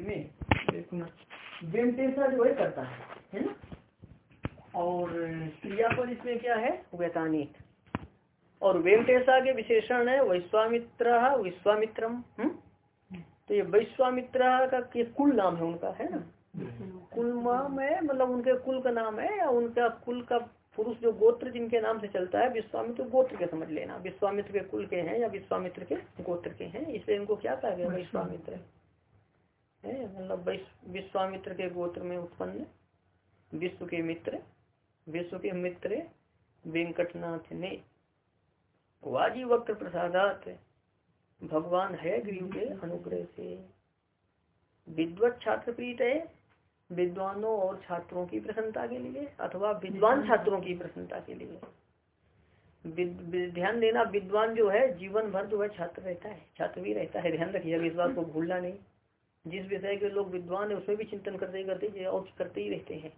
में वेमटेसा जो है करता है है ना? और क्रियापद इसमें क्या है? वैतानिक और वेमटेसा के विशेषण है वैश्वामित्र विश्वामित्रम हम्म? तो ये वैश्वामित्र का कुल नाम है उनका है ना? कुल नाम है मतलब उनके कुल का नाम है या उनका कुल का पुरुष जो गोत्र जिनके नाम से चलता है विश्वामित्र गोत्र के समझ लेना। विश्वामित्र के कुल के हैं या विश्वामित्र के गोत्र के हैं इसलिए इनको क्या कहा गया? विश्वामित्र। है मतलब विश्वामित्र के गोत्र में उत्पन्न, विश्व के मित्र, विश्व के मित्र वेंकटनाथ ने वाजी वक्त प्रसादात भगवान है गुरु के अनुग्रह से। विद्वत छात्र प्रीत है, विद्वानों और छात्रों की प्रसन्नता के लिए, अथवा विद्वान छात्रों की प्रसन्नता के लिए। ध्यान देना, विद्वान जो है, जीवन भर जो है छात्र रहता है, छात्र भी रहता है। ध्यान रखिएगा इस बात को भूलना नहीं। जिस विषय के लोग विद्वान है उसमें भी चिंतन करते ही करते और करते ही रहते हैं।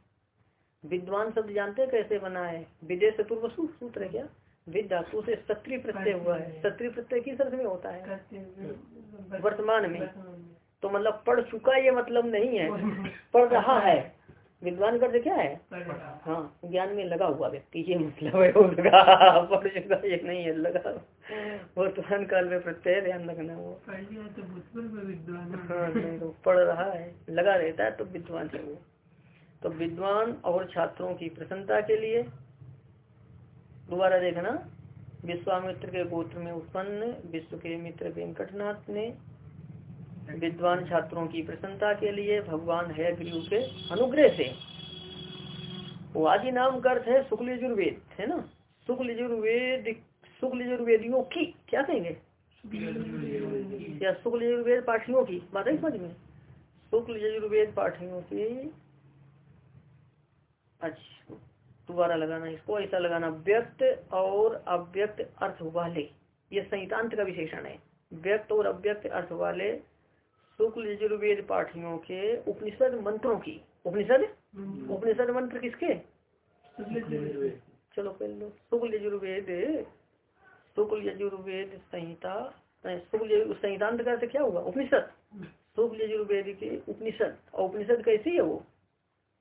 विद्वान शब्द जानते हैं कैसे बना है? विदेश पूर्व सूत्र है क्या? विद्या से सत्री प्रत्यय हुआ है। सत्री प्रत्यय किस अर्थ में होता है? वर्तमान में। तो मतलब पढ़ चुका ये मतलब नहीं है पढ़ रहा है। विद्वान कर क्या है? हाँ ज्ञान में लगा हुआ व्यक्ति ये मतलब है वो लगा पढ़ चुका ये नहीं है लगा वर्तमान काल में प्रत्यय ध्यान रखना वो। हाँ नहीं तो पढ़ रहा है लगा रहता है तो विद्वान है वो। तो विद्वान और छात्रों की प्रसन्नता के लिए दोबारा देखना विश्वामित्र के गोत्र में उत्पन्न विश्व के मित्र वेंकटनाथ ने विद्वान छात्रों की प्रसन्नता के लिए भगवान है गुरु के अनुग्रह से। वादी नाम का अर्थ है शुक्ल यजुर्वेद है ना? शुक्ल यजुर्वेद शुक्ल यजुर्वेदियों की क्या कहेंगे? या शुक्ल यजुर्वेद पाठियों की बात है समझ में? शुक्ल यजुर्वेद पाठियों की। अच्छा दोबारा लगाना इसको ऐसा लगाना व्यक्त और अव्यक्त अर्थ वाले। ये संहितांत का विशेषण है। व्यक्त और अव्यक्त अर्थ वाले शुक्ल यजुर्वेद पाठियों के उपनिषद मंत्रों की। उपनिषद? हम्म। उपनिषद मंत्र किसके? चलो पहले शुक्ल यजुर्वेद। शुक्ल यजुर्वेद संहिता। शुक्ल संहितांत का क्या होगा उपनिषद। शुक्ल यजुर्वेद के उपनिषद। और उपनिषद कैसी है वो?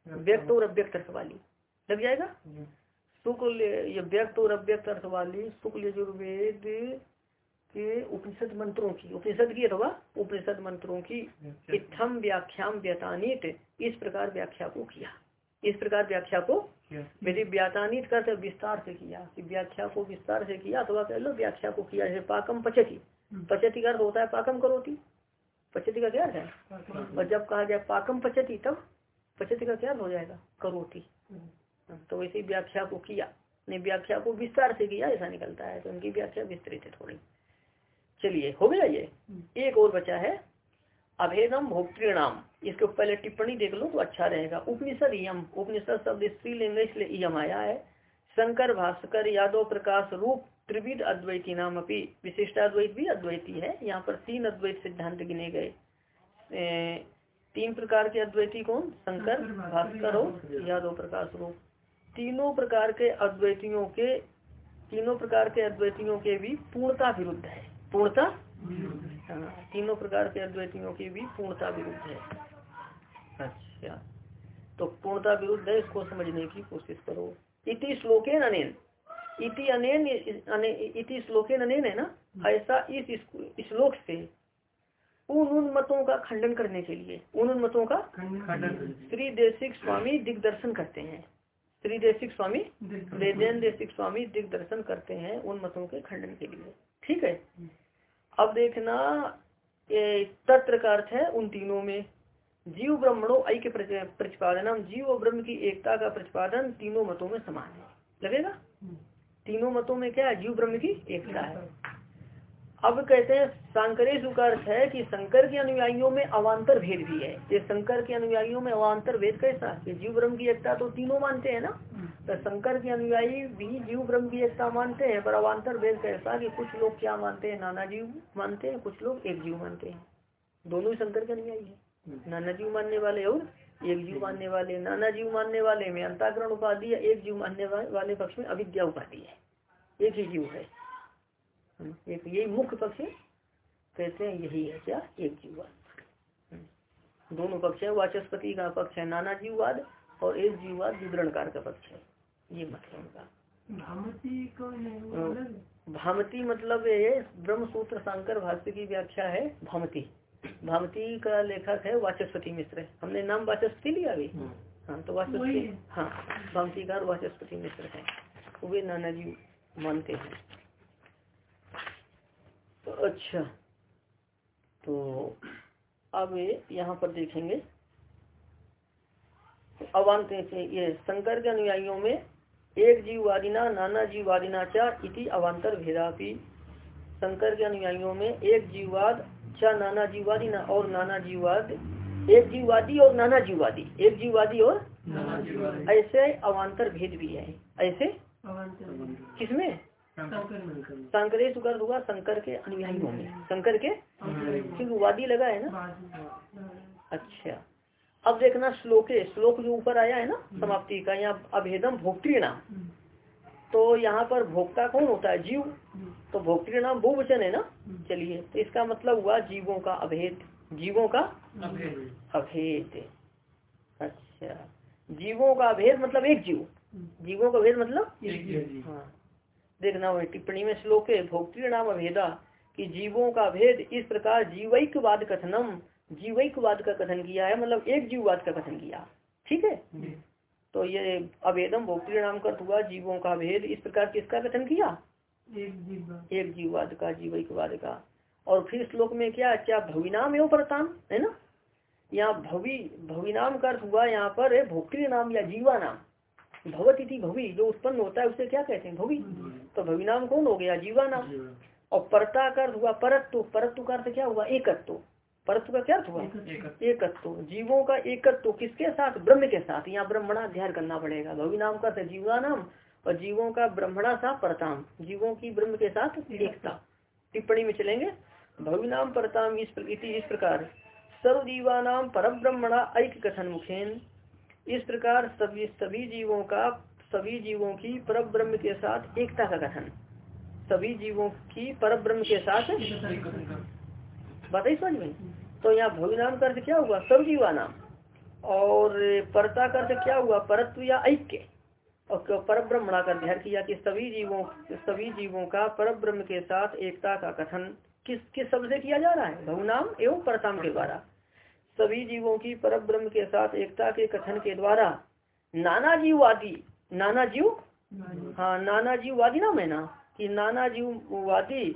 व्यक्त। और अव्यक्त अर्थ वाली। लग जाएगा? शुक्ल ये व्यक्त और अव्यक्त अर्थ वाली शुक्ल यजुर्वेद के उपनिषद मंत्रों की उपनिषद की अथवा उपनिषद मंत्रों की इतम व्याख्याम व्यतानित इस प्रकार व्याख्या को किया। इस प्रकार व्याख्या को यदि व्यातानित कर विस्तार से किया कि व्याख्या को विस्तार से किया अथवा कह लो व्याख्या को किया जैसे पाकम पचती। हम्म। पचती का होता है पाकम करोती। पचती का क्या है? और जब कहा जाए पाकम पचती तब पचती का क्या हो जाएगा? करोती। हम्म। तो वैसे व्याख्या को किया नहीं व्याख्या को विस्तार से किया ऐसा निकलता है तो उनकी व्याख्या विस्तृत है थोड़ी। चलिए हो गया ये? हम्म। एक और बचा है अभेदम भोक्तृणाम। इसके पहले टिप्पणी देख लो तो अच्छा रहेगा। उपनिषद यम उपनिषद शब्द स्त्रीलिंग इसलिए यम आया है। शंकर भास्कर यादव प्रकाश रूप त्रिविध अद्वैती नाम अपनी विशिष्टाद्वैत भी अद्वैती है। यहाँ पर तीन अद्वैत सिद्धांत गिने गए। तीन प्रकार के अद्वैती कौन? शंकर भास्कर और यादव प्रकाश रूप। तीनों प्रकार के अद्वैतियों के तीनों प्रकार के अद्वैतियों के भी पूर्णता विरुद्ध है। पूर्णता? हाँ तीनों प्रकार के अद्वैतियों की भी पूर्णता विरुद्ध है। अच्छा। तो पूर्णता विरुद्ध है इसको समझने की कोशिश करो। इति श्लोके अनेन। इति अनेन इति श्लोके अनेन है ना? ऐसा इस श्लोक से उन उन मतों का खंडन करने के लिए उन उन मतों का श्री देशिक स्वामी दिग्दर्शन करते हैं। श्री देशिक स्वामी वेदेन देशिक स्वामी दिग्दर्शन करते हैं उन मतों के खंडन के लिए। ठीक है? अब देखना ये तत्र का अर्थ है उन तीनों में। जीव ब्रह्मणो ऐक्य प्रतिपादन जीव और ब्रह्म की एकता का प्रतिपादन तीनों मतों में समान है। लगेगा? हम्म। तीनों मतों में क्या है? जीव ब्रह्म की एकता है। अब कहते हैं शंकरेश का अर्थ है कि शंकर के अनुयायियों में अवान्तर भेद भी है। ये शंकर के अनुयायियों में अवान्तर भेद कैसा कि जीव ब्रह्म की एकता तो तीनों मानते हैं ना? तो शंकर के अनुयायी भी जीव ब्रह्म की एकता मानते हैं, पर अवान्तर भेद कैसा कि कुछ लोग क्या मानते हैं? नाना जीव मानते हैं, कुछ लोग एक जीव मानते हैं। दोनों शंकर के अनुयायी है। नाना जीव मानने वाले और एक जीव मानने वाले। नाना जीव मानने वाले में अंताकरण उपाधि या एक जीव मानने वाले पक्ष में अविद्या उपाधि है। एक ही जीव है। एक यही मुख्य पक्ष कहते हैं यही है क्या? एक जीववाद। दोनों पक्ष है वाचस्पति का पक्ष है नाना जीववाद और एक जीववाद विवरणकार का पक्ष है। ये मतलब उनका। भामती मतलब ये ब्रह्म सूत्र शंकर भाष्य की व्याख्या है भामती। भामती का लेखक है वाचस्पति मिश्र। हमने नाम वाचस्पति लिया अभी। हम्म। हाँ तो वाचस्पति हाँ। भामतीकार वाचस्पति मिश्र है। वे नाना जी मानते हैं। तो अच्छा। तो अब यहाँ पर देखेंगे। तो अवान्त ये शंकर के अनुयायियों में एक जीववादिना नाना जीववादिना इति अवान्तर भेदापी। शंकर के अनुयायियों में एक जीववाद चा नाना जीववादी ना और नाना जीववाद एक जीववादी और नाना जीववादी एक जीववादी और ऐसे अवान्तर भेद भी है। ऐसे? किसमें? शंकरेश कर होगा शंकर के अनुयायियों में शंकर के? क्योंकि वादी लगा है ना? अच्छा। अब देखना श्लोके। श्लोक जो ऊपर आया है ना समाप्ति का यहाँ अभेदम भोक्तृ नाम। तो यहाँ पर भोक्ता कौन होता है? जीव। तो भोक्तृ नाम बहुवचन है ना? चलिए तो इसका मतलब हुआ जीवों का अभेद। जीवों का अभेद। अच्छा। जीवों का अभेद मतलब एक जीव। जीवों का भेद मतलब हाँ। देखना वही टिप्पणी में श्लोक है भोक्तृ नाम अभेदा कि जीवों का भेद इस प्रकार जीवैकवाद कथनम जीवैकवाद का कथन किया है मतलब एक जीववाद का कथन किया। ठीक है? तो ये अभेदम भोक्तृ नाम का हुआ जीवों का भेद इस प्रकार किसका कथन किया? एक जीववाद। का जीवैकवाद का। और फिर श्लोक में क्या क्या भविनाम एवं प्रताम है ना? यहाँ भवि भविनाम का अर्थ हुआ यहाँ पर भोक्तृ नाम या जीवा नाम। भवती थी भवि जो उत्पन्न होता है उसे क्या कहते हैं? भवि। तो भवि नाम कौन हो गया? जीवा नाम। और परता कर हुआ परत्व। परत्व का अर्थ क्या हुआ? एकत्व। परत्व का क्या अर्थ हुआ? एकत्व। जीवों का एकत्व किसके साथ? ब्रह्म के साथ। यहाँ ब्रह्मणा अध्ययन करना पड़ेगा। भवि नाम का जीवा नाम और जीवों का ब्रह्मणा सा परताम। जीवों की ब्रह्म के साथ एकता। टिप्पणी में चलेंगे। भवि नाम परताम इस, इस प्रकार। सर्वजीवा नाम पर ब्रह्मणा ऐक कथन मुखेन। इस प्रकार सभी सभी जीवों का, सभी जीवों की पर ब्रह्म के साथ एकता का कथन सभी जीवों की पर ब्रह्म के साथ बताइए समझ में? तो यहाँ भविनाम का अर्थ क्या हुआ? सब जीवा नाम और परता का अर्थ क्या हुआ? परत्व या ऐक्य। और पर ब्रह्मणा का ध्यान किया कि सभी जीवों सभी जीवों का पर ब्रह्म के साथ एकता का कथन किस किस शब्द से किया जा रहा है? भवनाम एवं परताम के द्वारा। सभी जीवों की पर ब्रह्म के साथ एकता के कथन के द्वारा नाना जीववादी नाना जीव हाँ नाना जीववादी ना मैं ना? कि नाना जीववादी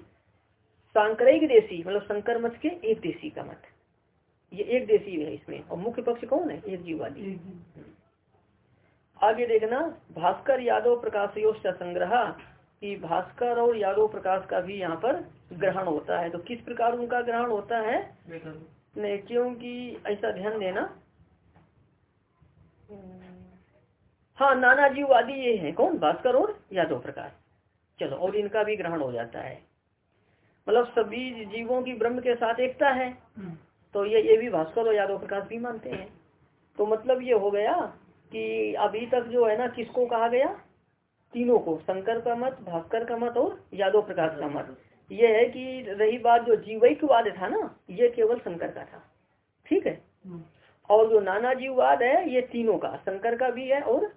सांकरिक देशी मतलब शंकर मत के एक देशी का मत। ये एक देशी है इसमें और मुख्य पक्ष कौन है? एक जीववादी। आगे देखना भास्कर यादव प्रकाश संग्रह कि भास्कर और यादव प्रकाश का भी यहाँ पर ग्रहण होता है। तो किस प्रकार उनका ग्रहण होता है? नहीं क्योंकि ऐसा ध्यान देना। हाँ नाना जीववादी ये है। कौन? भास्कर और यादव प्रकाश चलो और इनका भी ग्रहण हो जाता है। मतलब सभी जीवों की ब्रह्म के साथ एकता है। तो ये ये भी भास्कर और यादव प्रकाश भी मानते हैं। तो मतलब ये हो गया कि अभी तक जो है ना किसको कहा गया? तीनों को शंकर का मत भास्कर का मत और यादव प्रकाश का मत। ये है कि रही बात जो जीवैकवाद था ना ये केवल शंकर का था। ठीक है? हम्म। और जो नाना जीववाद है ये तीनों का शंकर का भी है और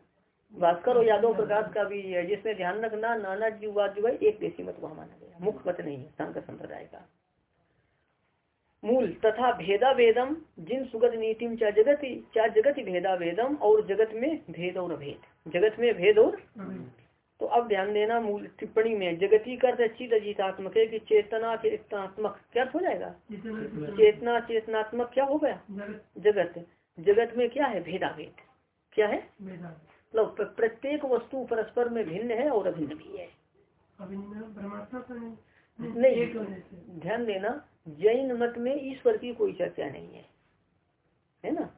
भास्कर और यादव प्रकाश का भी है जिसमें ध्यान रखना नाना जीववाद जो है एक देशी मत वहाँ माना गया मुख्य मत नहीं है शंकर संप्रदाय का। मूल तथा भेदा भेदम जिन सुगत नीतिम चार जगत चार जगत भेदा भेदम और जगत में भेद और अभेद जगत में भेद और तो अब ध्यान देना मूल टिप्पणी में जगती कर चित अजीतात्मक है कि चेतना चेतनात्मक क्या हो जाएगा? चेतना चेतनात्मक क्या हो गया? जगत। जगत में क्या है? भेदाभेद। क्या है? मतलब प्रत्येक वस्तु परस्पर में भिन्न है और अभिन्न भी है। नहीं ध्यान देना जैन मत में ईश्वर की कोई चर्चा नहीं है। है ना?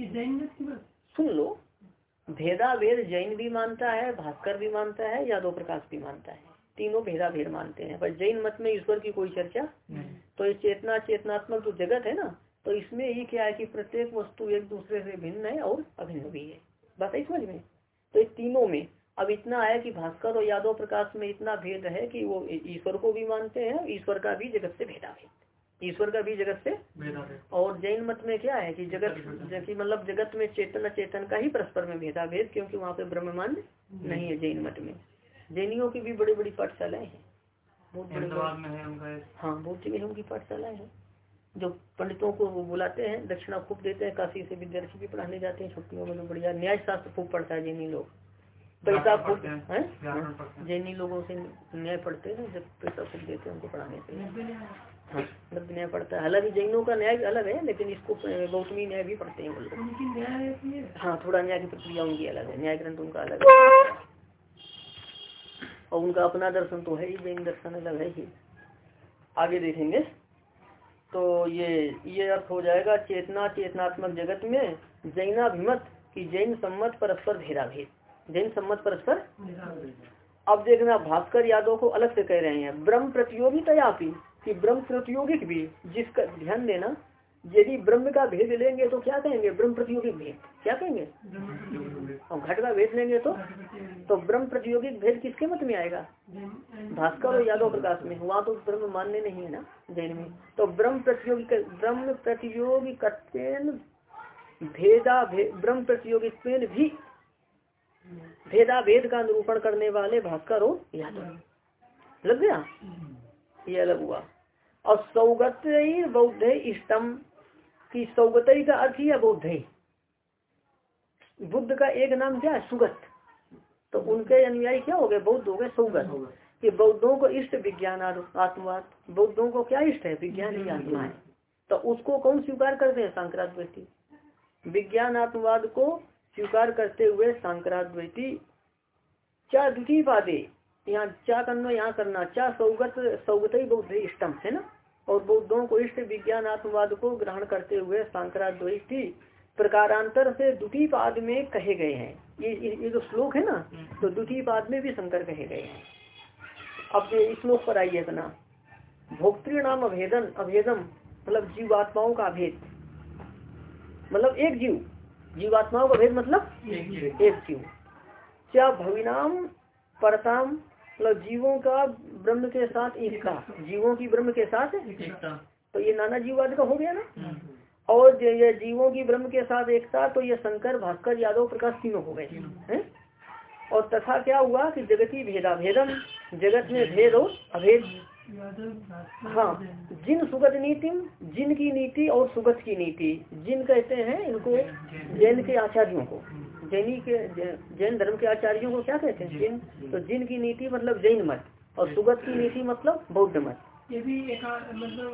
जैन मत सुन लो। भेदा भेद जैन भी मानता है भास्कर भी मानता है यादव प्रकाश भी मानता है। तीनों भेदा भेद मानते हैं पर जैन मत में ईश्वर की कोई चर्चा तो ये चेतना चेतनात्मक जो जगत है ना तो इसमें ही क्या है कि प्रत्येक वस्तु एक दूसरे से भिन्न है और अभिन्न भी है। बात है समझ में? तो इस तीनों में अब इतना है कि भास्कर और यादव प्रकाश में इतना भेद है कि वो ईश्वर को भी मानते हैं ईश्वर का भी जगत से भेदा भेद ईश्वर का भी जगत से? और जैन मत में क्या है कि जगत कि मतलब जगत में चेतन अचेतन का ही परस्पर में भेदा भेद क्योंकि वहाँ पे ब्रह्मांड नहीं है जैन मत में। जैनियों की भी बड़ी बड़ी पाठशालाएँ हैं। बहुत बड़े हाँ बहुत जगह उनकी पाठशालाएँ हैं। जो पंडितों को वो बुलाते हैं दक्षिणा खूब देते हैं काशी से विद्यार्थी भी पढ़ाने जाते हैं छुट्टियों में तो बढ़िया न्याय शास्त्र खूब पढ़ता है जैनी लोग। पैसा खूब है। जैनी लोगों से न्याय पढ़ते हैं जब पैसा खूब देते हैं उनको पढ़ाने से हाँ। न्याय पढ़ता है। हालाँकि जैनों का न्याय अलग है लेकिन इसको गौतमी न्याय भी पढ़ते हैं वो लोग। हाँ। थोड़ा न्याय की प्रक्रिया उनकी अलग है। न्याय ग्रंथ उनका अलग है। और उनका अपना दर्शन तो है ही जैन दर्शन अलग है ही। आगे देखेंगे। तो ये ये अर्थ हो जाएगा चेतना चेतनात्मक जगत में जैनाभिमत की जैन सम्मत परस्पर भेदाभेद। जैन सम्मत परस्पर अब देखना भास्कर यादव को अलग से कह रहे हैं। ब्रह्म प्रतियोगिता कि ब्रह्म प्रतियोगिक भी जिसका ध्यान देना, यदि ब्रह्म का भेद लेंगे तो क्या कहेंगे? ब्रह्म प्रतियोगिक भेद। क्या कहेंगे? और घट का भेद लेंगे तो? तो ब्रह्म प्रतियोगिक भेद किसके मत में आएगा? भास्कर और यादव प्रकाश में। वहाँ तो ब्रह्म मानने नहीं है ना, जैन में। तो ब्रह्म प्रतियोगिक ब्रह्म प्रतियोगिक भेदा ब्रह्म प्रतियोगिक भी भेदा भेद का निरूपण करने वाले भास्कर और यादव। लग गया? ये अलग हुआ। और सौगत बौद्ध इष्टम। कि सौगतई का अर्थ ही है बौद्ध बुद्ध का एक नाम क्या है? सुगत। तो उनके अनुयायी क्या हो गए? बौद्ध हो गए सौगत। कि बौद्धों को इष्ट विज्ञान आत्मवाद। बौद्धों को क्या इष्ट है? विज्ञान ही आत्मा है। तो उसको कौन स्वीकार करते हैं? सांकराद्वैती विज्ञान आत्मवाद को स्वीकार करते हुए सांकराद्वैती चार द्वितीय वादे। यहाँ चा करना, यहाँ करना। चा सौगत सौगत ही बौद्ध इष्टम, है ना? और बौद्धों को इष्ट विज्ञान आत्मवाद को ग्रहण करते हुए सांकराद्वैती प्रकारांतर से द्वितीय पाद में कहे गए हैं। ये ये जो श्लोक है ना तो द्वितीय पाद में भी शंकर कहे गए हैं। अब इस श्लोक पर आइए अपना। भोक्तृ नाम अभेदन अभेदम मतलब जीवात्माओं का भेद मतलब एक जीव। जीवात्माओं का भेद मतलब एक जीव। क्या भविनाम परताम मतलब जीवों का ब्रह्म के साथ एकता। जीवों की ब्रह्म के साथ तो ये नाना जीववाद का हो गया ना? हम्म। और ये जीवों की ब्रह्म के साथ एकता तो ये शंकर भास्कर यादव प्रकाश तीनों हो गए। हैं? और तथा क्या हुआ कि जगती भेदा भेदम जगत में भेद हो अभेद। हाँ जिन सुगत नीति जिन की नीति और सुगत की नीति जिन कहते हैं इनको जैन के आचार्यों को। जैनी के जैन धर्म के आचार्यों को क्या कहते हैं? जिन तो जिन की नीति मतलब जैन मत और सुगत की नीति मतलब बौद्ध मत। ये भी एक मतलब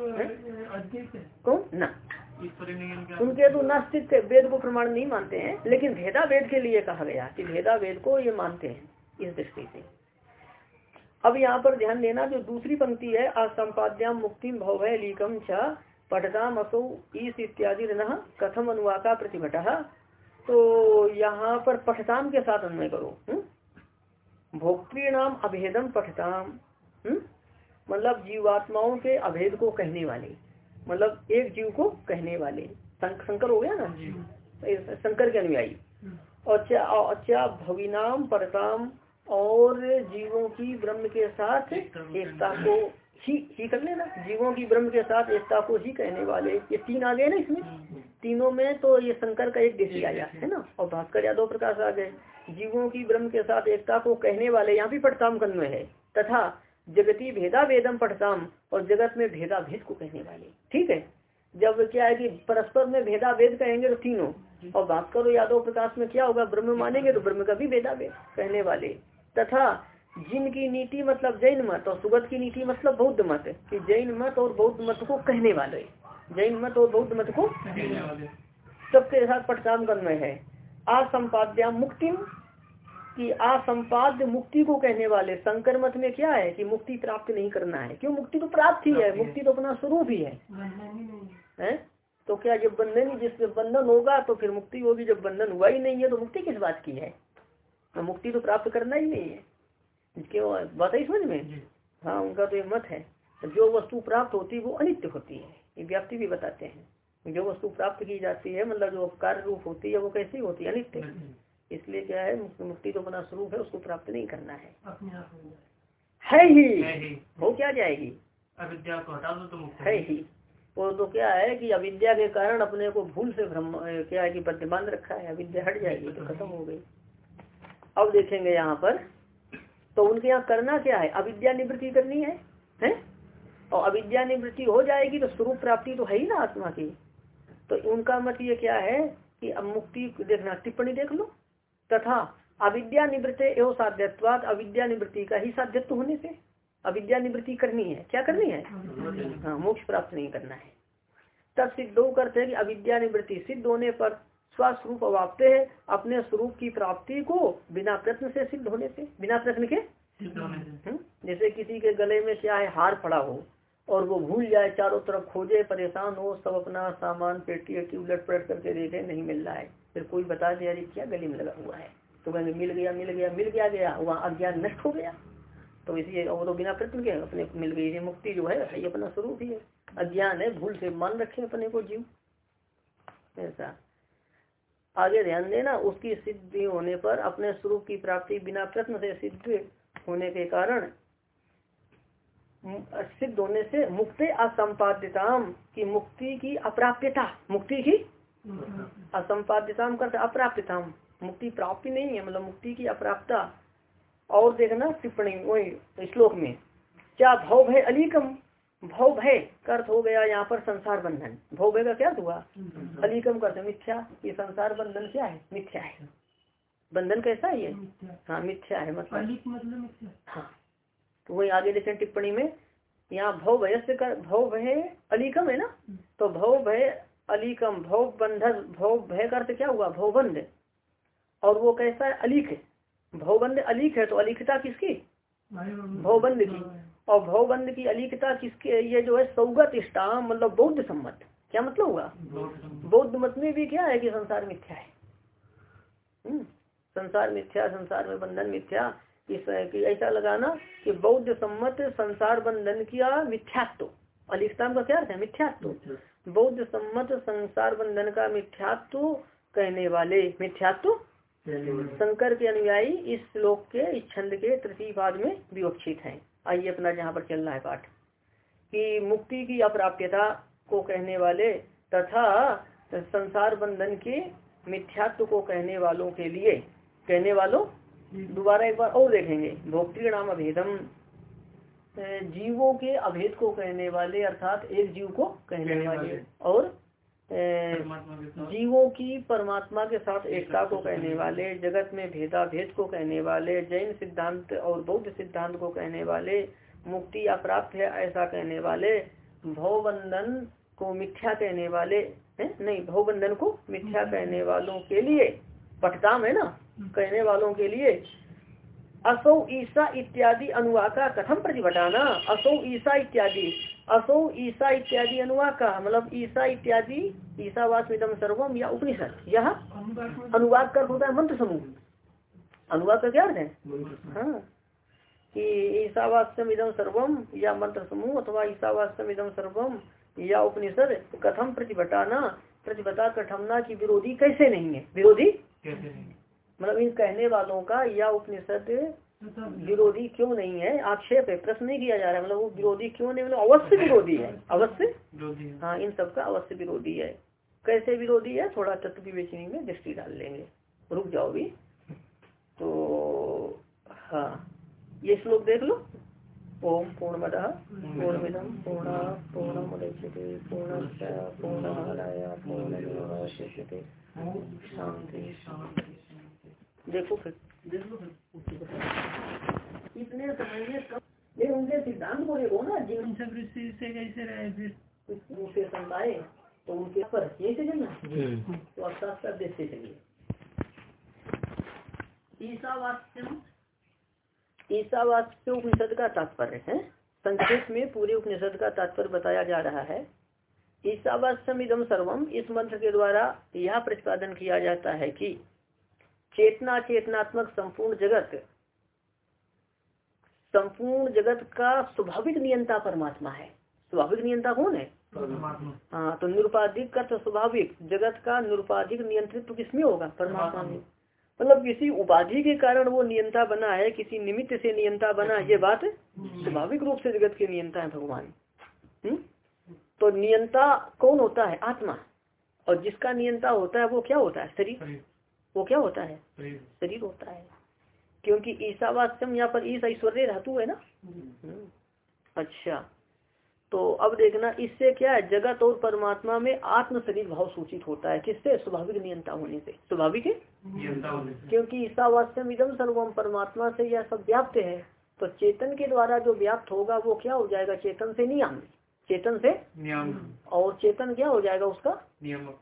कौन? ना। उनके तो नास्तिक वेद को प्रमाण नहीं मानते हैं लेकिन भेदा वेद के लिए कहा गया कि भेदा वेद को ये मानते हैं इस दृष्टि से। अब यहाँ पर ध्यान देना जो दूसरी पंक्ति है असंपाद्याम मुक्ति भव है लीकम छ पठताम असो ईस इत्यादि कथम अनुवाका प्रतिभट। तो यहाँ पर पठताम के साथ अन्वय करो हम्म? भोक्तृ नाम अभेदम पठताम हम्म? मतलब जीवात्माओं के अभेद को कहने वाले मतलब एक जीव को कहने वाले। शंकर हो गया ना? शंकर के अनुयायी। और क्या भविनाम परताम और जीवों की ब्रह्म के साथ एकता को ही ही कर लेना। जीवों की ब्रह्म के साथ एकता को ही कहने वाले ये तीन आ गए ना इसमें? तीनों में तो ये शंकर का एक देशी आया है ना? और भास्कर यादव प्रकाश आ गए। जीवों की ब्रह्म के साथ एकता को कहने वाले यहाँ भी पटताम कन्वय है तथा जगती भेदा वेदम पटताम और जगत में भेदा भेद को कहने वाले। ठीक है? जब क्या है कि परस्पर में भेदा भेद कहेंगे तो तीनों। और भास्कर यादव प्रकाश में क्या होगा? ब्रह्म मानेंगे तो ब्रह्म का भी भेदा भेद कहने वाले। तथा जिनकी नीति मतलब जैन मत और सुगत की नीति मतलब बौद्ध मत कि जैन मत और बौद्ध मत को कहने वाले। जैन मत और बौद्ध मत को सबके साथ पटसाम में है। असंपाद्या मुक्ति की असंपाद्य मुक्ति को कहने वाले संकर मत में क्या है कि मुक्ति प्राप्त नहीं करना है? क्यों? मुक्ति तो प्राप्त ही है। मुक्ति तो अपना स्वरूप ही है। है तो क्या जब बंधन ही जिस बंधन होगा तो फिर मुक्ति होगी। जब बंधन हुआ ही नहीं है तो मुक्ति किस बात की है? तो मुक्ति तो प्राप्त करना ही नहीं है। क्यों बात है समझ में? हाँ उनका तो ये मत है। जो वस्तु प्राप्त होती है वो अनित्य होती है। ये व्याप्ति भी बताते हैं जो वस्तु प्राप्त की जाती है मतलब जो कार्य रूप होती है वो कैसी होती है? अनित्य। इसलिए क्या है मुक्ति तो बना स्वरूप है उसको प्राप्त नहीं करना है। है ही वो क्या जाएगी? अविद्या को हटा दो तो मुक्त है ही वो तो क्या है कि अविद्या के कारण अपने को भूल से भ्रम क्या है कि प्रतिबंध रखा है अविद्या हट जाएगी तो खत्म हो गई। अब देखेंगे यहाँ पर तो उनके यहाँ करना क्या है? अविद्या निवृत्ति करनी है, हैं? और अविद्या निवृत्ति हो जाएगी तो स्वरूप प्राप्ति तो है ही ना आत्मा की। तो उनका मत ये क्या है कि अब मुक्ति देखना, टिप्पणी देख लो। तथा अविद्या निवृत्त एवं साध्यत्वाद अविद्या निवृत्ति का ही साध्यत्व होने से अविद्या निवृत्ति करनी है। क्या करनी है? हाँ मोक्ष प्राप्त नहीं करना है। तब सिद्ध करते हैं कि अविद्या निवृत्ति सिद्ध होने पर स्वस्वरूप अवाप्ते है अपने स्वरूप की प्राप्ति को बिना प्रश्न से सिद्ध होने से। बिना प्रश्न के? हम्म? जैसे किसी के गले में क्या है हार पड़ा हो और वो भूल जाए चारों तरफ़ खोजे परेशान हो सब अपना सामान पेटी वेटी उलट पलट करके देखे नहीं मिल रहा है। फिर कोई बता दे अरे क्या गले में लगा हुआ है? तो कहेंगे मिल गया मिल गया मिल गया गया वहाँ अज्ञान नष्ट हो गया। तो इसलिए वो तो बिना प्रश्न के अपने मिल गई मुक्ति जो है ये अपना स्वरूप ही है। अज्ञान है भूल से मान रखे अपने को जीव। ऐसा। आगे ध्यान देना, उसकी सिद्धि होने पर, अपने स्वरूप की प्राप्ति बिना प्रश्न से सिद्ध होने के कारण सिद्ध होने से मुक्ति असंपाद्यता की मुक्ति की अप्राप्यता, मुक्ति की असंपाद्यता करते अप्राप्यता मुक्ति प्राप्ति नहीं है मतलब मुक्ति की अप्राप्ता और देखना टिप्पणी, वही श्लोक में, क्या भव भय अलीकम? भव भय का अर्थ हो गया यहाँ पर संसार बंधन। भव भय का क्या? हुआ अलीकम करते मिथ्या। ये संसार बंधन क्या है? मिथ्या है। बंधन कैसा है ये? हाँ मिथ्या है मतलब। मतलब हाँ। तो वही आगे देखें टिप्पणी में यहाँ भव भय से कर भव भय अलीकम है ना? तो भव भय अलीकम भव बंधन भव भय का अर्थ क्या हुआ? भवबंध और वो कैसा है? अलीक है। भवबंध अलीक है तो अलिखता किसकी? भवबंध की। और भवबंध की अलिखता किसके ये जो है सौगत इष्टाम मतलब बौद्ध सम्मत। क्या मतलब हुआ? बौद्ध मत में भी क्या है कि संसार मिथ्या है? हम्म, संसार मिथ्या संसार में बंधन मिथ्या। इस कि ऐसा लगाना कि बौद्ध सम्मत संसार बंधन किया मिथ्यात्व। अलिखता का क्या अर्थ है? मिथ्यात्व। बौद्ध सम्मत संसार बंधन का मिथ्यात्व कहने वाले। मिथ्यात्व? शंकर के अनुयायी इस श्लोक के इस छंद के तृतीय पाद में विवक्षित हैं। आइए अपना जहाँ पर चल रहा है पाठ। कि मुक्ति की अप्राप्यता को कहने वाले तथा संसार बंधन के मिथ्यात्व को कहने वालों के लिए कहने वालों दोबारा एक बार और देखेंगे। भोक्ति नाम अभेदम। जीवों के अभेद को कहने वाले अर्थात एक जीव को कहने वाले। और जीवों की परमात्मा के साथ एकता को कहने वाले जगत में भेदा भेद को कहने वाले जैन सिद्धांत और बौद्ध सिद्धांत को कहने वाले मुक्ति अप्राप्त है ऐसा कहने वाले भवबंधन को मिथ्या कहने वाले है? नहीं भवबंधन को मिथ्या कहने वालों के लिए पटताम है ना? कहने वालों के लिए असौ ईसा इत्यादि अनुवाद का कथम प्रतिभटाना असौ ईसा इत्यादि। असौ ईसा इत्यादि अनुवाद का मतलब ईसा इत्यादि ईसावास विदम सर्वम या उपनिषद यह अनुवाद कर होता है मंत्र समूह अनुवाद का क्या अर्थ है? हाँ। कि ईसावास्यम इदम सर्वम या मंत्र समूह अथवा ईसावास्यम इदम सर्वम या उपनिषद कथम प्रतिभटाना प्रतिभटा कठमना की विरोधी कैसे नहीं है? विरोधी? मतलब इन कहने वालों का या उपनिषद विरोधी क्यों नहीं है? आक्षेप है प्रश्न नहीं किया जा रहा है। मतलब वो विरोधी क्यों नहीं? मतलब अवश्य विरोधी है। अवश्य? हाँ। इन सबका अवश्य विरोधी है। कैसे विरोधी है? थोड़ा तत्व विवेचनी में दृष्टि डाल लेंगे। रुक जाओ भी तो हाँ। ये श्लोक देख लो। ओम पूर्णमद। पूर्णमिदम पूर्ण पूर्ण पूर्ण पूर्णमादाय पूर्णमेवावशिष्यते। शांति। शांति देखो फिर। इतने समझने कम ये उनके सिद्धांत को देखो ना जीवन से कैसे रहे फिर? तो उनके पर यही से चलना हम्म। तो अब साथ साथ देखते चलिए। ईसावास्यम ईसावास्य उपनिषद का तात्पर्य है। संक्षेप में पूरे उपनिषद का तात्पर्य बताया जा रहा है। ईसावास्यम इदम सर्वम इस मंत्र के द्वारा यह प्रतिपादन किया जाता है कि चेतना चेतनात्मक संपूर्ण जगत संपूर्ण जगत का स्वाभाविक नियंता परमात्मा है। स्वाभाविक नियंता कौन है? हाँ तो निरुपाधिक का तो स्वाभाविक जगत का निरुपाधिक नियंत्रित्व किसमें होगा? परमात्मा में। मतलब किसी उपाधि के कारण वो नियंता बना है किसी निमित्त से नियंता बना ये बात स्वाभाविक रूप से जगत के नियंता है भगवान। हम्म? तो नियंता कौन होता है? आत्मा। और जिसका नियंता होता है वो क्या होता है? शरीर। वो क्या होता है? शरीर होता है। क्योंकि ईसावास्यम यहाँ पर ईसा ऐश्वर्य धातु है ना? हम्म। अच्छा। तो अब देखना इससे क्या है? जगत और परमात्मा में आत्म शरीर भाव सूचित होता है। किससे? स्वाभाविक नियंता होने से। स्वाभाविक है? क्योंकि ईसावास्यम इदम सर्वम परमात्मा से यह सब व्याप्त है। तो चेतन के द्वारा जो व्याप्त होगा वो क्या हो जाएगा? चेतन से नियम। चेतन से नियम। और चेतन क्या हो जाएगा उसका? नियमक।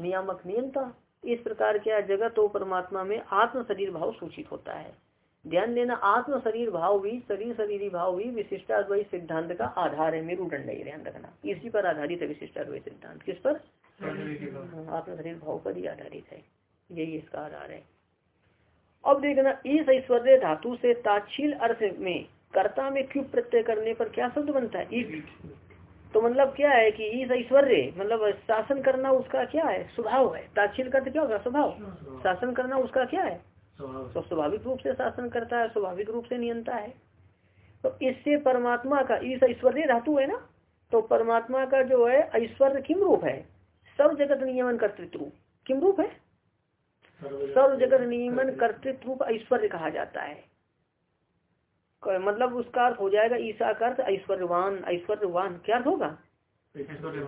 नियामक नियंता। इस प्रकार क्या जगत और परमात्मा में आत्म शरीर भाव सूचित होता है। ध्यान देना आत्म शरीर भाव भी शरीर शरीर भाव भी विशिष्टाद्वैत सिद्धांत का आधार है मेरुदंड है ध्यान रखना। इसी पर आधारित है विशिष्टाद्वैत सिद्धांत। किस पर? आत्म शरीर भाव पर ही आधारित है। यही इसका आधार है। अब देखना इस ऐश्वर्य धातु से ताक्षील अर्थ में कर्ता में क्यों प्रत्यय करने पर क्या शब्द बनता है? तो मतलब क्या है कि इस ऐश्वर्य मतलब शासन करना उसका क्या है? स्वभाव है। ताक्षील का क्या होगा? स्वभाव। शासन करना उसका क्या है? तो स्वाभाविक रूप से शासन करता है स्वाभाविक रूप से नियंता है। तो इससे परमात्मा का इस ऐश्वर्य धातु है ना? तो परमात्मा का जो है ऐश्वर्य किम रूप है? सब जगत नियमन कर्तृत्व किम रूप है? सर्व जगत नियमन कर्तृत्व रूप ऐश्वर्य कहा जाता है। मतलब उसका अर्थ हो जाएगा ईसा का अर्थ ऐश्वर्यवान ऐश्वर्यवान। क्या अर्थ होगा?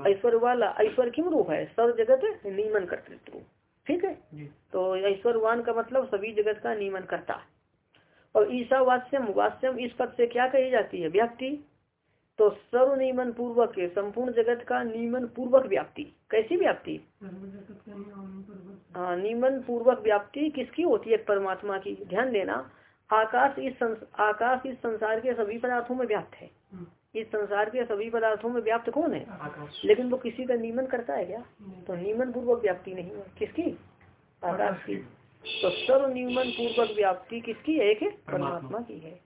ऐश्वर्य वाला ऐश्वर्य किम रूप है। सर्व जगत नियमन कर्तृत्व ठीक है? तो ऐश्वर्यवान का मतलब सभी जगत का नियमन करता। और ईसा वास्यम वास्यम इस पद से क्या कही जाती है? व्याप्ति। तो सर्व नियमन पूर्वक संपूर्ण जगत का नियमन पूर्वक व्याप्ति। कैसी व्याप्ति? हाँ नियमन पूर्वक व्याप्ति किसकी होती है? परमात्मा की। ध्यान देना आकाश इस आकाश इस संसार के सभी पदार्थों में व्याप्त है। हम्म। इस संसार के सभी पदार्थों में व्याप्त कौन है? लेकिन वो किसी का नियमन करता है क्या? तो नियमन पूर्वक व्याप्ति नहीं है। किसकी? आकाश की। तो सर्व नियमन पूर्वक व्याप्ति किसकी है? एक परमात्मा। की है।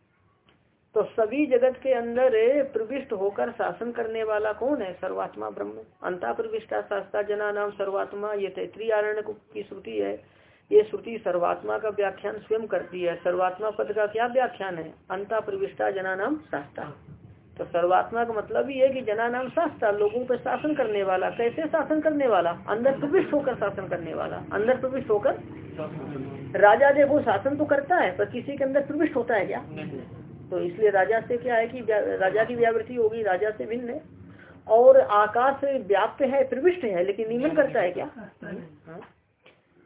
तो सभी जगत के अंदर प्रविष्ट होकर शासन करने वाला कौन है? सर्वात्मा ब्रह्म। अंता प्रविष्टा शास्त्रा जना नाम सर्वात्मा। ये तैतृण की श्रुति है। ये श्रुति सर्वात्मा का व्याख्यान स्वयं करती है। सर्वात्मा पद का क्या व्याख्यान है? अंता प्रविष्टा जना नाम शास्त्रा तो सर्वात्मा का मतलब ही है कि जना नाम शास्त्रा लोगों पर शासन करने वाला। कैसे शासन करने वाला? अंदर प्रविष्ट होकर शासन करने वाला। अंदर प्रविष्ट होकर? राजा देखो, शासन तो करता है, पर किसी के अंदर प्रविष्ट होता है क्या? तो इसलिए राजा से क्या है कि राजा की व्यावृत्ति होगी, राजा से भिन्न है। और आकाश व्याप्त है, प्रविष्ट है, लेकिन नियमन करता है क्या।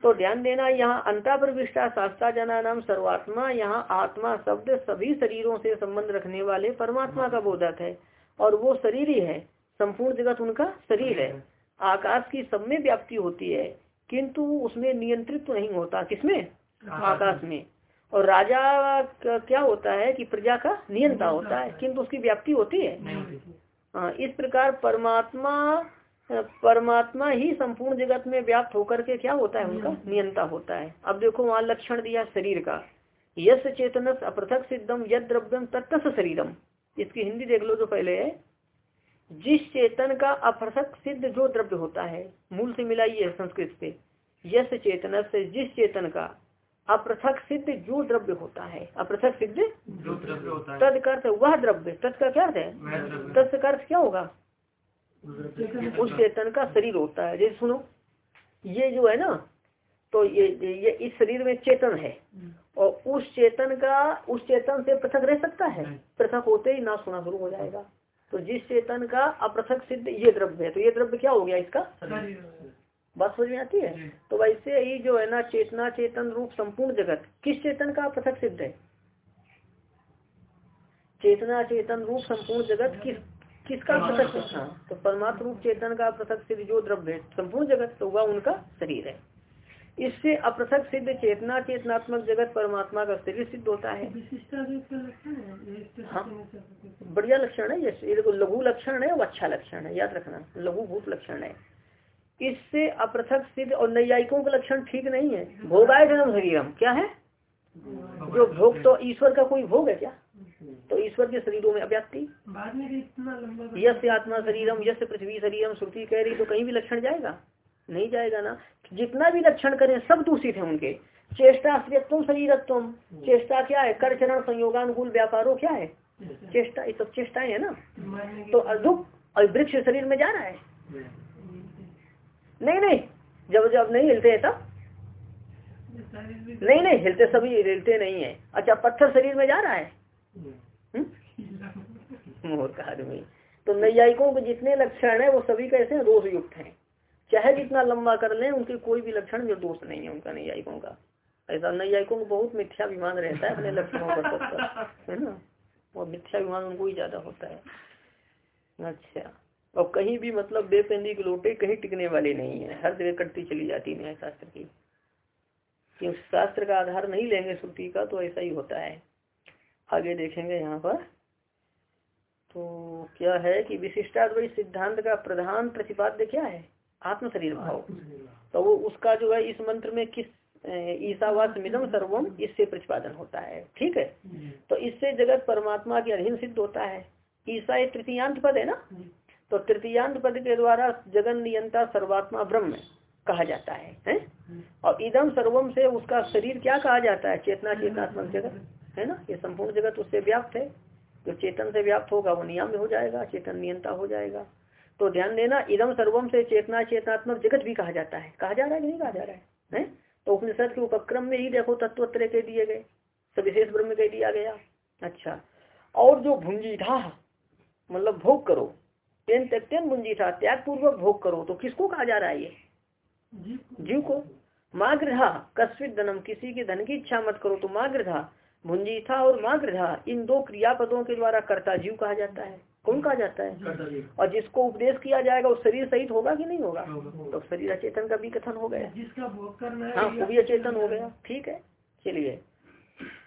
तो ध्यान देना यहाँ अंता प्रविष्टा शास्त्रा जना नाम सर्वात्मा यहाँ आत्मा शब्द सभी शरीरों से संबंध रखने वाले परमात्मा का बोधक है। और वो शरीर ही है संपूर्ण जगत उनका शरीर है। आकाश की सब में व्याप्ति होती है किंतु उसमें नियंत्रित तो नहीं होता। किसमें? आकाश में। और राजा का क्या होता है कि प्रजा का नियंता होता है किंतु उसकी व्याप्ति होती है। हाँ इस प्रकार परमात्मा परमात्मा ही संपूर्ण जगत में व्याप्त होकर के क्या होता है उनका? नियंता होता है। अब देखो वहाँ लक्षण दिया शरीर का। यश चेतन अपृथक सिद्धम यद द्रव्यम तत्स शरीरम। इसकी हिंदी देख लो जो पहले है। जिस चेतन का अपृथक सिद्ध जो द्रव्य होता है मूल से मिलाइए संस्कृत से यश चेतन से जिस चेतन का अपृथक सिद्ध जो द्रव्य होता है अपृथक सिद्ध जो द्रव्य होता है। तद अर्थ वह द्रव्य। तद का क्या अर्थ है? अर्थ क्या होगा? उस चेतन का शरीर होता है। जैसे सुनो ये जो है ना तो ये ये इस शरीर में चेतन है। और उस चेतन का उस चेतन से पृथक रह सकता है। पृथक होते ही ना सुना शुरू हो जाएगा। तो जिस चेतन का अपृथक सिद्ध ये द्रव्य है तो ये द्रव्य क्या हो गया इसका? बात समझ में आती है? तो वैसे ही जो है ना चेतना चेतन रूप संपूर्ण जगत किस चेतन का पृथक सिद्ध है? चेतना चेतन रूप संपूर्ण जगत किस किसका पृथक हाँ? तो परमात्म रूप चेतन का पृथक सिद्ध जो द्रव्य है संपूर्ण जगत तो वह उनका शरीर है। इससे अपृथक सिद्ध चेतना चेतनात्मक जगत परमात्मा का शरीर सिद्ध होता है। हाँ? बढ़िया लक्षण है ये। लघु लक्षण है और अच्छा लक्षण है। याद रखना लघु भूत लक्षण है। इससे अपृथक सिद्ध और नैयायिकों का लक्षण ठीक नहीं है। भोगाय धर्म शरीरम। क्या है? जो भोग तो ईश्वर का कोई भोग है क्या? तो ईश्वर के शरीरों में अव्याप्ति। यश आत्मा शरीरम यश पृथ्वी शरीरम श्रुति कह रही तो कहीं भी लक्षण जाएगा? नहीं जाएगा ना। जितना भी लक्षण करें सब दूषित है उनके। चेष्टा श्रेयत्व शरीरत्व चेष्टा क्या है? कर चरण संयोगानुकूल व्यापारों क्या है? चेष्टा ये सब चेष्टाएँ है ना। तो दुख और वृक्ष शरीर में जा रहा है। नहीं। नहीं जब जब नहीं हिलते हैं तब? नहीं नहीं हिलते सभी हिलते नहीं है। अच्छा पत्थर शरीर में जा रहा है। हम्म? आदमी। तो नैयायिकों के जितने लक्षण है, वो सभी कैसे हैं दोष युक्त हैं। चाहे जितना लंबा कर लें, उनके कोई भी लक्षण जो दोष नहीं है उनका नैयायिकों का। ऐसा नैयायिकों को बहुत मिथ्याभिमान रहता है अपने लक्षणों पर है ना? और मिथ्याभिमान उनको ही ज़्यादा होता है। अच्छा। और कहीं भी मतलब बेपेंदी के लोटे कहीं टिकने वाले नहीं है। हर जगह कटती चली जाती न्याय शास्त्र की। शास्त्र का आधार नहीं लेंगे श्रुति का तो ऐसा ही होता है। आगे देखेंगे यहाँ पर। तो क्या है कि विशिष्टाद्वैत सिद्धांत का प्रधान प्रतिपाद्य क्या है? आत्म शरीर भाव। तो वो उसका जो है इस मंत्र में किस ईसावास मिदम सर्वम इससे प्रतिपादन होता है। ठीक है? तो इससे जगत परमात्मा के अधीन सिद्ध होता है। ईसा तृतीयांत पद है ना? तो तृतीयांत पद के द्वारा जगन नियंता सर्वात्मा ब्रह्म कहा जाता है, है? और इदम सर्वम से उसका शरीर क्या कहा जाता है? चेतना चेतनात्मक जगत। है ना? ये संपूर्ण जगत उससे व्याप्त है। जो चेतन से व्याप्त होगा वो नियम हो जाएगा चेतन नियंता हो जाएगा। तो ध्यान देना इदम सर्वम से चेतना चेतनात्मक जगत भी कहा जाता है। कहा जा रहा है कि नहीं कहा जा रहा है, है? तो उपनिषद के उपक्रम में ही देखो तत्वत्र के दिए गए। सविशेष ब्रह्म कह दिया गया। अच्छा। और जो भुंजी था मतलब भोग करो तेन त्यक्तेन था त्याग पूर्वक भोग करो तो किसको कहा जा रहा है ये? जीव को। माँ गृहा कस्वित धनम किसी के धन की इच्छा मत करो तो माँ गृहा भुंजी था और माँ गृहा इन दो क्रियापदों के द्वारा कर्ता जीव कहा जाता है। कौन कहा जाता है? और जिसको उपदेश किया जाएगा वो शरीर सहित होगा कि नहीं होगा? तो शरीर अचेतन का भी कथन हो गया। जिसका भोग करना है हाँ वो भी अचेतन हो गया। ठीक है चलिए।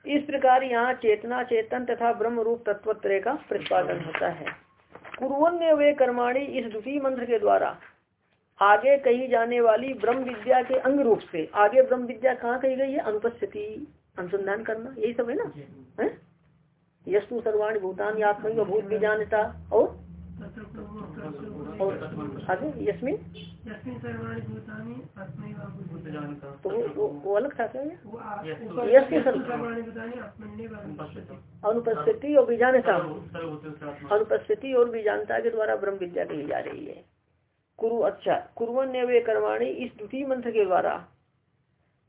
इस प्रकार यहाँ चेतना चेतन तथा ब्रह्म रूप तत्व का प्रतिपादन होता है। कुरन्य वे कर्माणी इस द्वितीय मंत्र के द्वारा आगे कही जाने वाली ब्रह्म विद्या के अंग रूप से आगे ब्रह्म विद्या कहाँ कही गई है? अनुपस्थिति। अनुसंधान करना यही सब है ना? है? यस्तु सर्वाणी भूतान या आत्म भूत भी जानता। और? और आगे यस्मिन? तो वो, वो अलग था क्या अनुपस्थिति। और बीजानता अनुपस्थिति और बीजानता के द्वारा ब्रह्म विद्या कही जा रही है। कुरु अच्छा। कुरन वे कर्माणी इस द्वितीय मंत्र के द्वारा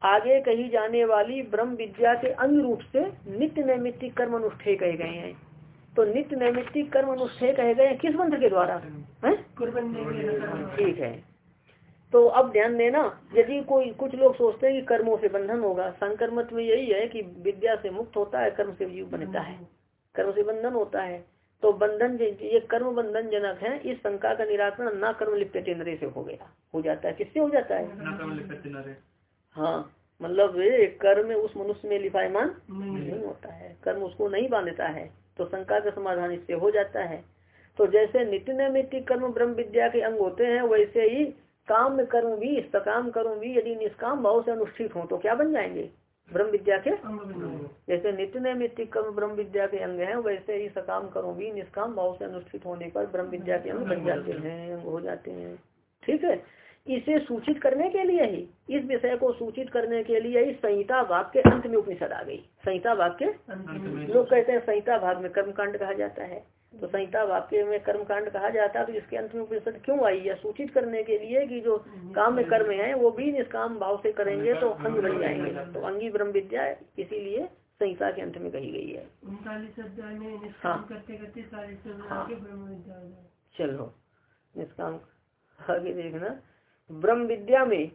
आगे कही जाने वाली ब्रह्म विद्या के अंग रूप से नित्य नैमित्तिक कर्म अनुष्ठे कहे गए हैं। तो नित्य नैमित्तिक कर्म अनुष्ठे कहे गए हैं किस मंत्र के द्वारा? ठीक है। तो अब ध्यान देना, यदि कोई, कुछ लोग सोचते हैं कि कर्मों से बंधन होगा, संकर्मत में यही है कि विद्या से मुक्त होता है, कर्म से जीव बनता है। कर्म से बंधन होता है तो बंधन ये कर्म बंधन जनक है, इस शंका का निराकरण न कर्म लिप्त से हो गया। हो जाता है। किससे हो जाता है? हाँ मतलब कर्म उस मनुष्य में लिपायमान नहीं होता है। कर्म उसको नहीं बांधता है तो शंका का समाधान इससे हो जाता है। तो जैसे नित्य नैमित्तिक कर्म ब्रह्म विद्या के अंग होते हैं वैसे ही काम कर्म भी सकाम कर्म भी यदि निष्काम भाव से अनुष्ठित हो तो क्या बन जाएँगे? ब्रह्म विद्या के जैसे नित्य नैमित्तिक कर्म ब्रह्म विद्या के अंग हैं वैसे ही सकाम कर्म भी निष्काम भाव से अनुष्ठित होने पर ब्रह्म विद्या के अंग बन जाते हैं अंग हो जाते हैं। ठीक है? इसे सूचित करने के लिए ही इस विषय को सूचित करने के लिए ही संहिता भाग के अंत में उपनिषद आ गई। संहिता भाग के लोग कहते हैं संहिता भाग में कर्म कांड कहा जाता है। तो संहिता वाक्य में कर्म कांड कहा जाता है तो इसके अंत में उपनिषद क्यों आई? है सूचित करने के लिए कि जो काम में कर्म है वो भी निष्काम भाव से करेंगे तो अंग बन जाएँगे। तो अंगी ब्रह्म विद्या इसीलिए संहिता के अंत में कही गई है। हाँ। हाँ। चलो निष्काम आगे देखना। ब्रह्म विद्या में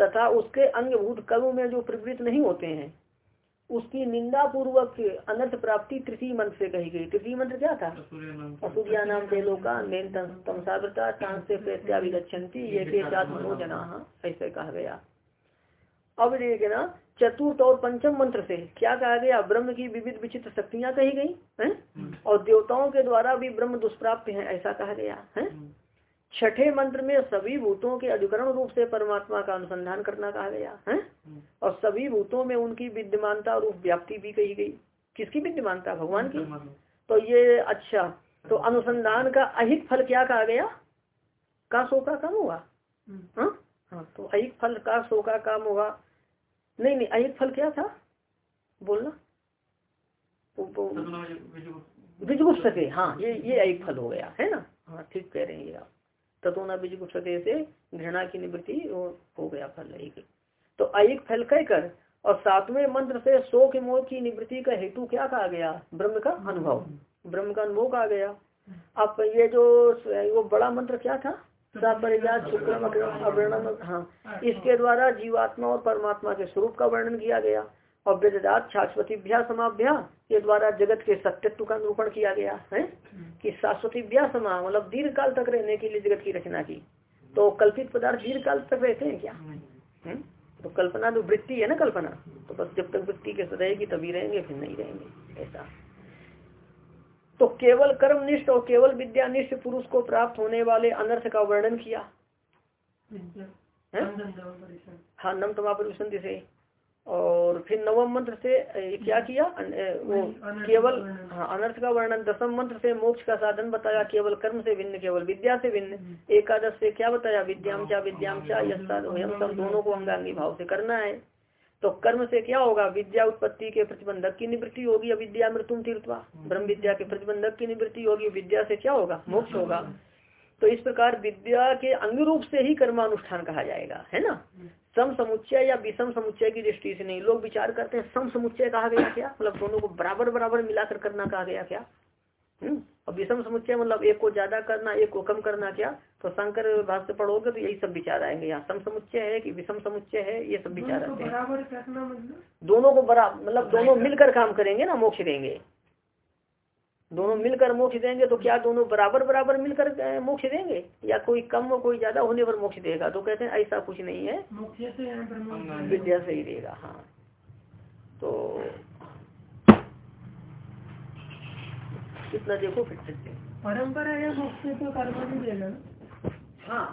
तथा उसके अंगभूत कर्म में जो प्रवृत्त नहीं होते हैं उसकी निंदा पूर्वक अनर्थ प्राप्ति तृतीय मंत्र से कही गई। तृतीय मंत्र क्या था? असूर्या नाम का तमसावृता से प्रत्याविगछन्ति ये के मनोजना ऐसे कहा गया। अब देखना चतुर्थ और पंचम मंत्र से क्या कहा गया? ब्रह्म की विविध विचित्र शक्तियाँ कही गई है? हम्म। और देवताओं के द्वारा भी ब्रह्म दुष्प्राप्त है ऐसा कहा गया है। छठे मंत्र में सभी भूतों के अधिकरण रूप से परमात्मा का अनुसंधान करना कहा गया है? और सभी भूतों में उनकी विद्यमानता और व्याप्ति भी कही गई। किसकी विद्यमानता? भगवान की? तो ये अच्छा तो अनुसंधान का अहित फल क्या कहा गया? का शो का कम हुआ? हाँ? हाँ। तो अहित फल का शो का काम होगा नहीं नहीं अहित फल क्या था? बोलना। तो, तो, विजुगुप्त सके हाँ ये ये अहित फल हो गया है ना? हाँ ठीक कह रहे हैं आप। तथोना बीज गुस्सते से घृणा की निवृत्ति हो गया फल एक। तो अक फल कह कर, और सातवें मंत्र से शोक मोह की निवृत्ति का हेतु क्या कहा गया? ब्रह्म का अनुभव। ब्रह्म का अनुभव कहा गया। अब ये जो, वो बड़ा मंत्र क्या था? हाँ। इसके द्वारा जीवात्मा और परमात्मा के स्वरूप का वर्णन किया गया। और वेदात शाश्वती समाभ्या के द्वारा जगत के सत्यत्व का निरूपण किया गया है कि शाश्वती समा मतलब दीर्घ काल तक रहने के लिए जगत की रचना की। तो कल्पित पदार्थ दीर्घ काल तक रहते हैं क्या? है? तो कल्पना तो वृत्ति है ना कल्पना तो बस जब तक वृत्ति के रहेगी तभी रहेंगे फिर नहीं रहेंगे ऐसा। तो केवल कर्मनिष्ठ और केवल विद्यानिष्ठ पुरुष को प्राप्त होने वाले अनर्थ का वर्णन किया। हाँ? नम तमा से। और फिर नवम मंत्र से क्या किया? वो केवल हाँ अनर्थ का वर्णन। दसम मंत्र से मोक्ष का साधन बताया केवल कर्म से भिन्न केवल विद्या से भिन्न। हम्म। एकादश से क्या बताया? विद्याम चा विद्याम चा सब दोनों को अंगांगी भाव से करना है। तो कर्म से क्या होगा? विद्या उत्पत्ति के प्रतिबंधक की निवृत्ति होगी अविद्या मृत्युम तीर्थवा। ब्रह्म विद्या के प्रतिबंधक की निवृत्ति होगी विद्या से क्या होगा? मोक्ष होगा। तो इस प्रकार विद्या के अंग रूप से ही कर्मानुष्ठान कहा जाएगा है ना? सम समुच्चय या विषम समुच्चय की दृष्टि से नहीं। लोग विचार करते हैं सम समुच्चय कहा गया क्या? मतलब दोनों को बराबर बराबर मिलाकर करना कहा गया क्या? हम्म? और विषम समुच्चय मतलब एक को ज़्यादा करना एक को कम करना क्या? तो शंकर भाष्य पढ़ोगे तो यही सब विचार आएँगे यहाँ। सम समुच्चय है कि विषम समुच्चय है ये सब विचार आते हैं। मतलब? दोनों को बराबर मतलब दोनों मिलकर काम करेंगे ना मोक्ष देंगे। दोनों मिलकर मोक्ष देंगे तो क्या दोनों बराबर बराबर मिलकर मोक्ष देंगे? या कोई कम हो कोई ज़्यादा होने पर मोक्ष देगा? तो कहते हैं ऐसा कुछ नहीं है। विद्या से ही देगा हाँ। तो कितना देखो फिर सकते परंपरा या मोक्ष तो कर्म नहीं देगा हाँ।